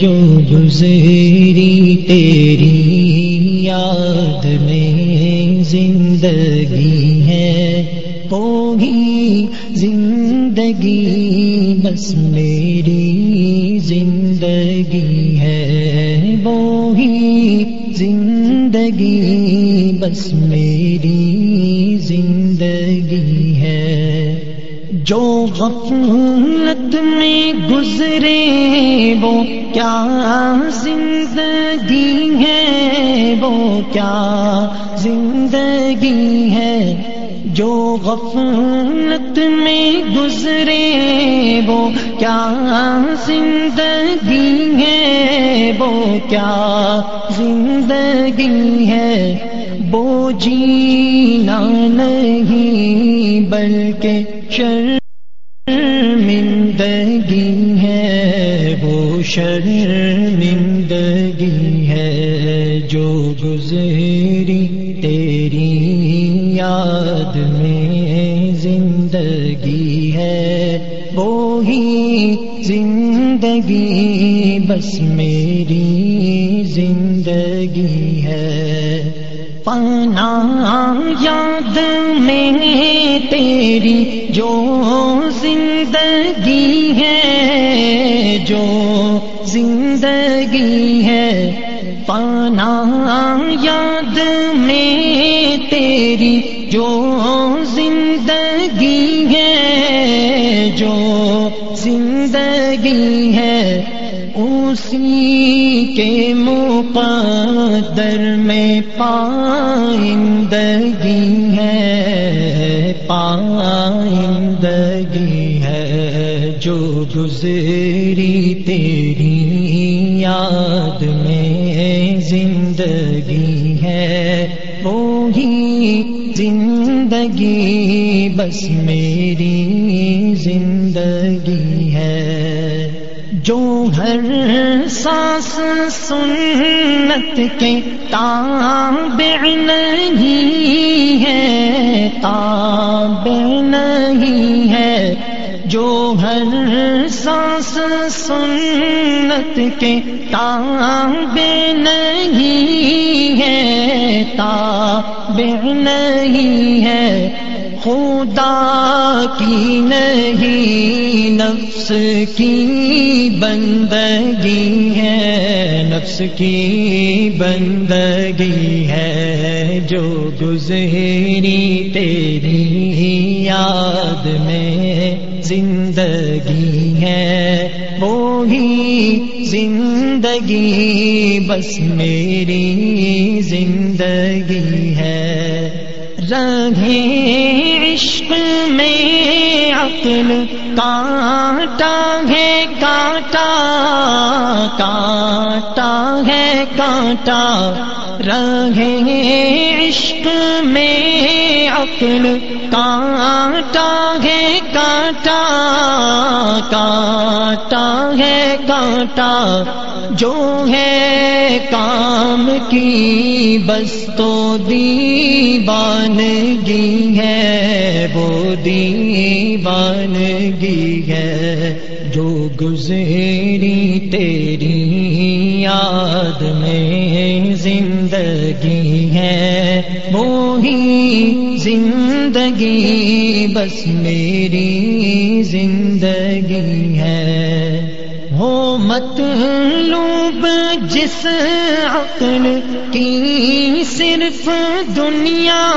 جو گزری تیری یاد میں زندگی ہے وہی زندگی بس میری زندگی ہے۔ وہی زندگی بس میری زندگی ہے۔ جو غفلت میں گزرے وہ کیا زندگی ہے؟ وہ کیا زندگی ہے؟ جو غفلت میں گزرے وہ کیا زندگی ہے؟ وہ کیا زندگی ہے؟ وہ جینا نہیں بلکہ شر شرمندگی ہے، وہ شرمندگی ہے۔ جو گزری تیری یاد میں زندگی ہے، وہی زندگی بس میری یاد میں تیری جو زندگی ہے، جو زندگی ہے۔ پانا یاد میں تیری جو زندگی ہے، جو زندگی ہے۔ اسی کے مقدر میں پائندگی ہے پائندگی ہے جو گزری تیری یاد میں زندگی ہے، وہی زندگی بس میری ہر سانس سنت کے تابع نہیں ہے، تابع نہیں ہے۔ جو ہر سانس سنت کے تابع نہیں ہے، تابع نہیں ہے۔ خدا کی نہیں، نفس کی بندگی ہے، نفس کی بندگی ہے۔ جو گزری تیری ہی یاد میں زندگی ہے، وہی زندگی، بس میری زندگی عقل کانٹا ہے، کانٹا کانٹا ہے، کانٹا۔ رہے عشق میں عقل، کانٹا ہے، کانٹا۔ کانٹا ہے، کانٹا۔ جو ہے کام کی، بس تو دیوانگی ہے، وہ دیوانگی ہے۔ جو گزری تیری یاد میں زندگی ہے، وہی زندگی، بس میری زندگی ہے۔ ہو مت لوب جس عقل کی صرف دنیا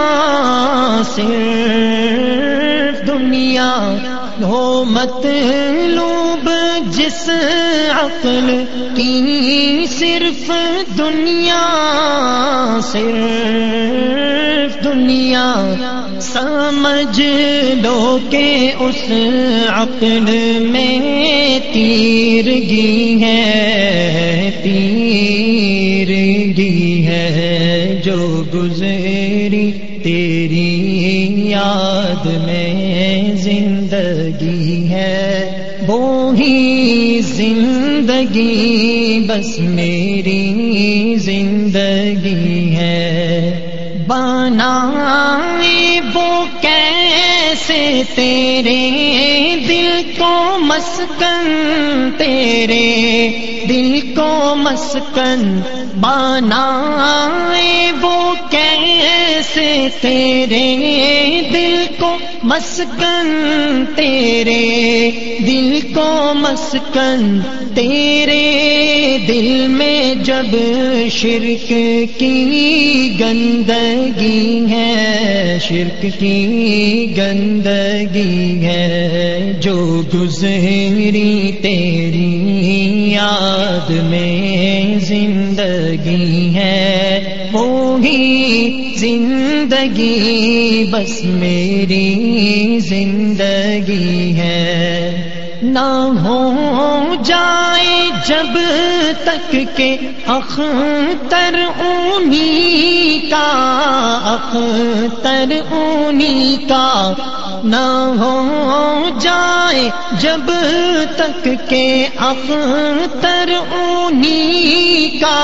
صرف دنیا۔ ہو مت لوب جس عقل کی صرف دنیا صرف دنیا۔ سمجھ لو کہ اس عقل میں تیرگی ہے تیرگی ہے جو گزری تیری یاد میں زندگی ہے۔ وہی زندگی بس میری زندگی ہے۔ بنائے وہ کیسے تیرے دل کو مسکن تیرے دل کو مسکن بانا وہ کیسے تیرے دل کو مسکن؟ تیرے دل کو مسکن، تیرے دل میں جب شرک کی گندگی ہے، شرک کی گندگی ہے، جو گزری تیری یاد میں زندگی ہے وہی زندگی بس میری زندگی ہے۔ نہ ہو جائے جب تک کہ اختر اونی کا، اختر اونی کا نہ ہو جائے جب تک کہ اختر اونی کا،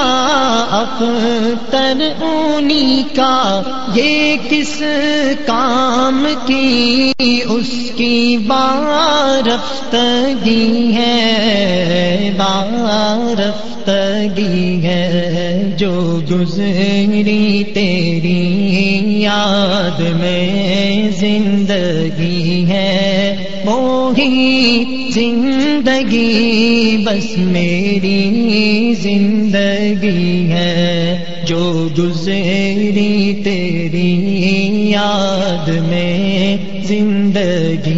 اختر اونی کا، یہ کس کام کی؟ اس کی بارفتگی ہے۔ بارفتگی ہے جو گزری تیری یاد میں زندگی ہے وہی زندگی بس میری زندگی ہے جو گزری تیری یاد میں زندگی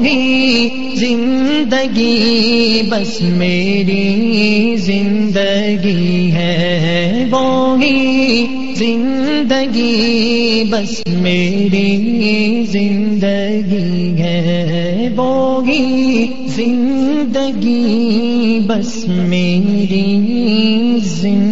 وہی زندگی، بس میری زندگی ہے وہی زندگی، بس میری زندگی ہے وہی زندگی، بس میری زندگی